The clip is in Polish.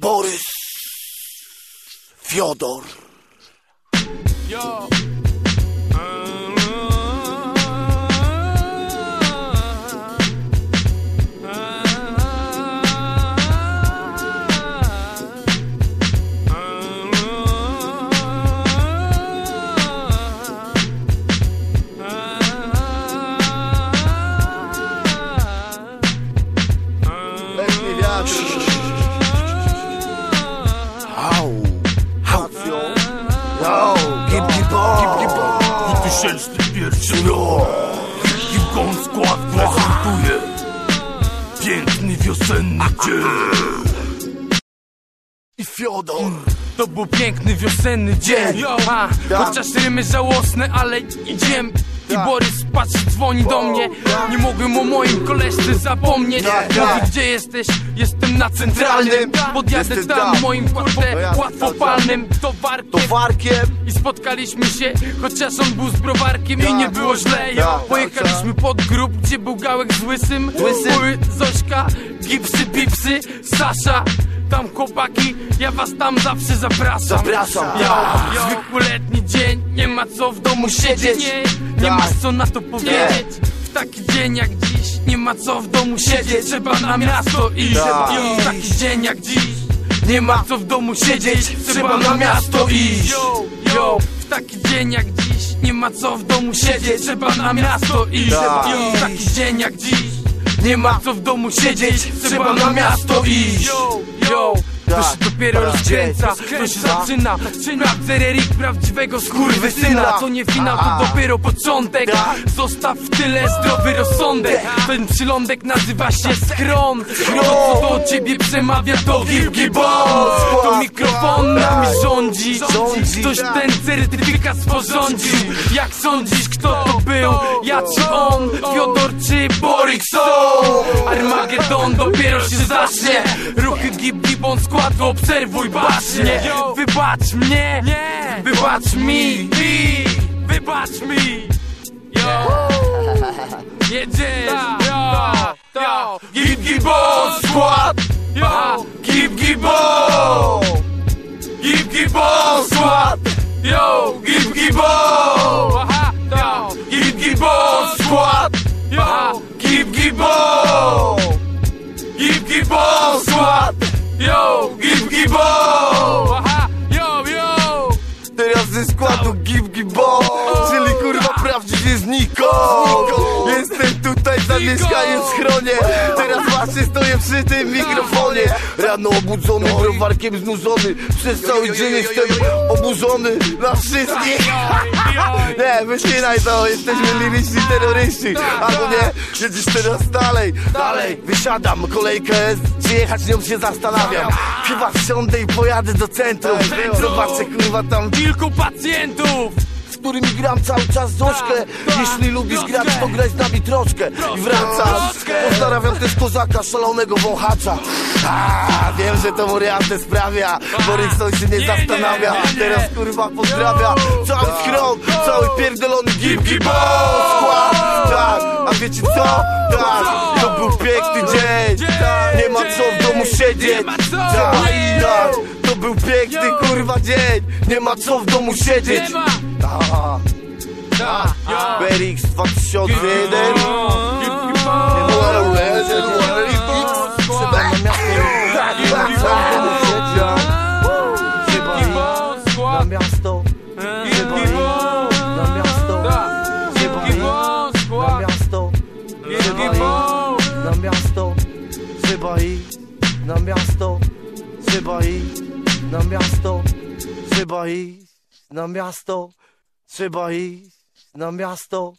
Borys Fiodor Yo. Yo gib Gib gib 2001 rok. Gibgon skład prezentuje. Piękny wiosenny dzień. I Fiodor. To był piękny wiosenny dzień. Yo. A. Chociaż rymy żałosne, ale idziemy i Tak. Borys patrzy, dzwoni do mnie. Nie mogłem o moim koleżce zapomnieć. Tak, Mówi tak. gdzie jesteś? Jestem na centralnym Podjadę tam moim kurde łatwopalnym towarkiem. I spotkaliśmy się, chociaż on był z browarkiem I nie było źle, tak, Pojechaliśmy pod grób, gdzie był gałek z łysym. Łysym. Były Zośka, gipsy, pipsy, Sasza Tam chłopaki, ja was tam zawsze zapraszam. Zapraszam, Jo, tak. zwykły letni dzień, nie ma co w domu siedzieć. Nie, nie Tak. masz co na to powiedzieć. W taki dzień jak dziś, nie ma co w domu siedzieć. Trzeba na miasto iść. Tak. Jo, W taki dzień jak dziś nie ma co w domu siedzieć, trzeba na miasto iść. Yo, yo, w taki dzień jak dziś Nie ma co w domu siedzieć, trzeba na miasto iść. Tak. Yo, w taki dzień jak dziś Nie ma co w domu siedzieć, trzeba na miasto iść. Yo, to Tak. się dopiero Tak. rozkręca, to się zaczyna. Sprawdzę Erik prawdziwego skurwysyna. To nie finał, to dopiero początek. Tak. Zostaw w tyle zdrowy rozsądek. Ten przylądek nazywa się schron To co do ciebie przemawia to Boss. To mikrofon nami rządzi. Rządzi. Ktoś ten certyfikat sporządził Jak sądzisz kto to był? Ja czy on? Fiodor czy Borik są? Armagedon dopiero się zacznie. Ruchy Gib Gibbon składu obserwuj bacznie. Wybacz mnie. Wybacz mi. Wybacz mi. Yo. Jedziesz. Yo Yo Gib Gibbon skład. Yo. Gib Gibbon Gib Gibbon skład. Yo. Gib Gibbon Gib Gibbon Gib Gibbon skład Yo Gib Gibbon zamieszkałem w schronie Teraz właśnie stoję przy tym mikrofonie. Rano obudzony, browarkiem znużony Przez cały dzień jestem oburzony na wszystkich. Nie, wycinaj to, jesteśmy liryczni terroryści. Albo nie, jedziesz teraz dalej. Dalej, wysiadam, kolejkę jest Czy jechać nią się zastanawiam. Chyba wsiądę i pojadę do centrum. Zobaczę kurwa tam Kilku pacjentów którymi gram cały czas Zośkę Jeśli lubisz grać, to graj z nami troszkę I wracam Pozdrawiam też kozaka, szalonego wąchacza. A, Wiem, że to Moriarty sprawia Borykson się nie zastanawia. Teraz kurwa pozdrawia Cały schron, cały pierdolony gibo Skład, tak, a wiecie co? Tak, to był piękny dzień. Nie ma co w domu siedzieć. Tak, tak, był piękny kurwa dzień Nie ma co w domu siedzieć Nie ma Aha. Ja BRX 2001 Na miasto, na miasto, na miasto, na miasto, trzeba iść, na miasto, trzeba iść, na miasto, trzeba iść, na miasto, trzeba iść, na miasto,